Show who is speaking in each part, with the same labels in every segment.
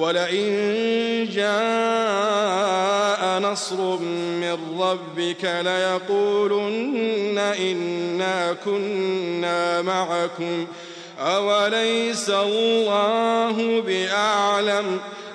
Speaker 1: ولئن جاء نصر من ربك ليقولن إنا كنا معكم ۖ أوليس الله بأعلم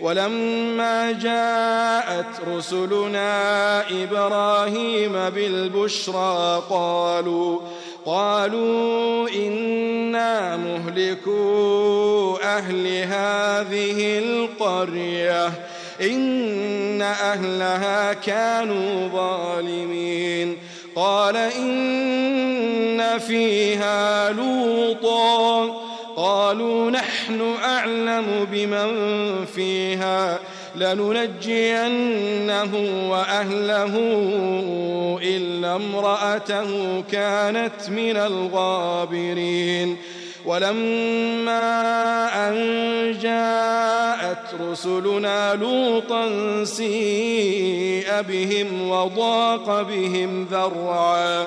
Speaker 1: ولما جاءت رسلنا إبراهيم بالبشرى قالوا قالوا إنا مهلكو أهل هذه القرية إن أهلها كانوا ظالمين. قال إن فيها لوطا. قالوا نحن أعلم بمن فيها لننجينه وأهله إلا امرأته كانت من الغابرين. ولما أن جاءت رسلنا لوطا سيء بهم وضاق بهم ذرعا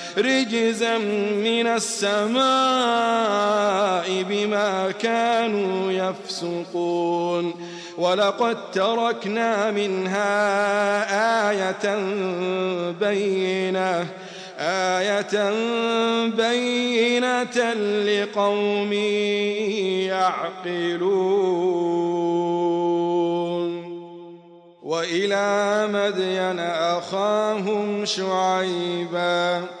Speaker 1: رجزا من السماء بما كانوا يفسقون. ولقد تركنا منها آية بينة آية بينة لقوم يعقلون. وإلى مدين أخاهم شعيباً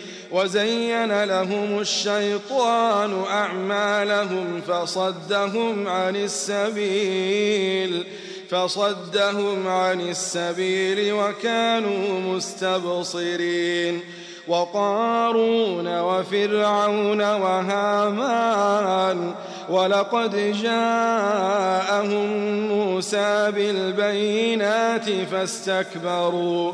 Speaker 1: وزين لهم الشيطان أعمالهم فصدهم عن السبيل فصدهم عن السبيل وكانوا مستبصرين. وقارون وفرعون وهامان ولقد جاءهم موسى بالبينات فاستكبروا.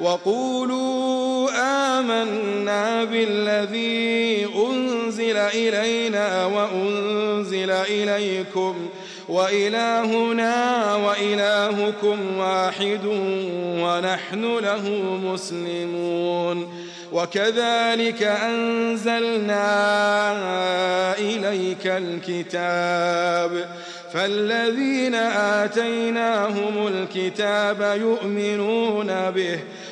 Speaker 1: وقولوا آمنا بالذي أنزل إلينا وأنزل إليكم وإلهنا وإلهكم واحد ونحن له مسلمون وكذلك أنزلنا إليك الكتاب فالذين آتيناهم الكتاب يؤمنون به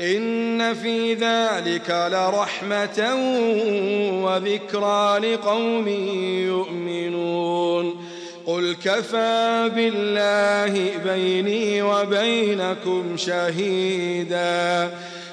Speaker 1: إن في ذلك لرحمة وذكرى لقوم يؤمنون. قل كفى بالله بيني وبينكم شهيدا.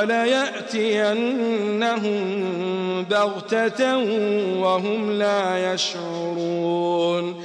Speaker 1: وليأتينهم بغتة وهم لا يشعرون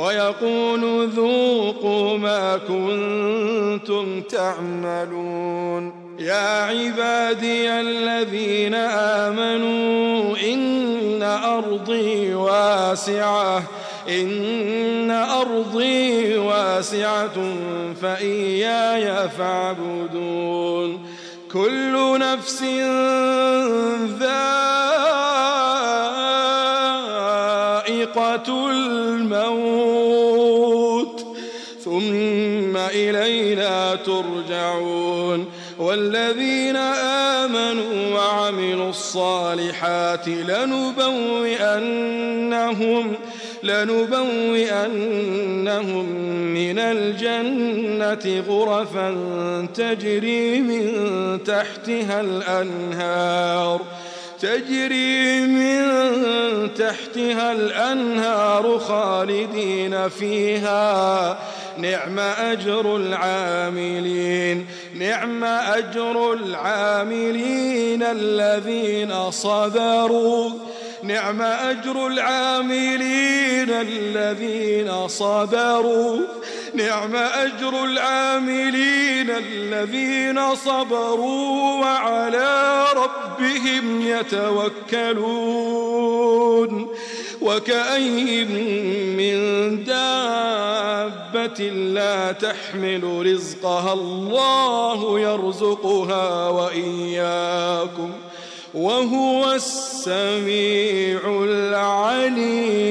Speaker 1: ويقول ذوقوا ما كنتم تعملون. يا عبادي الذين آمنوا إن أرضي واسعة إن أرضي واسعة فإياي فاعبدون. كل نفس ذائقة الموت. ثم إلينا ترجعون. والذين آمنوا وعملوا الصالحات لنبوئنهم لنبوئنهم من الجنة غرفا تجري من تحتها الأنهار. تجري من تحتها الأنهار خالدين فيها. نعم أجر العاملين نعم أجر العاملين الذين صبروا. نعم أجر العاملين الذين صبروا. نعم أجر العاملين الذين صبروا وعلى ربهم يتوكلون. وكأي من دابة لا تحمل رزقها الله يرزقها وإياكم وهو السميع العليم.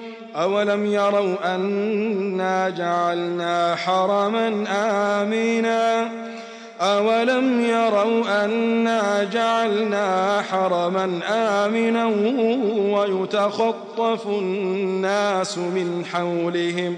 Speaker 1: أولم يروا أنا جعلنا حرما آمنا أولم يروا أنا جعلنا حرما آمنا ويتخطف الناس من حولهم؟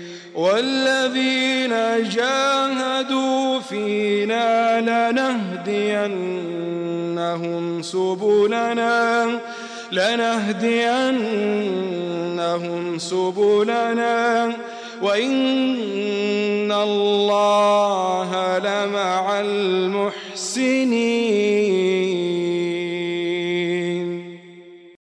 Speaker 1: والذين جاهدوا فينا لنهدينهم سبلنا لنهدينهم سبلنا. وإن الله لمع المحسنين.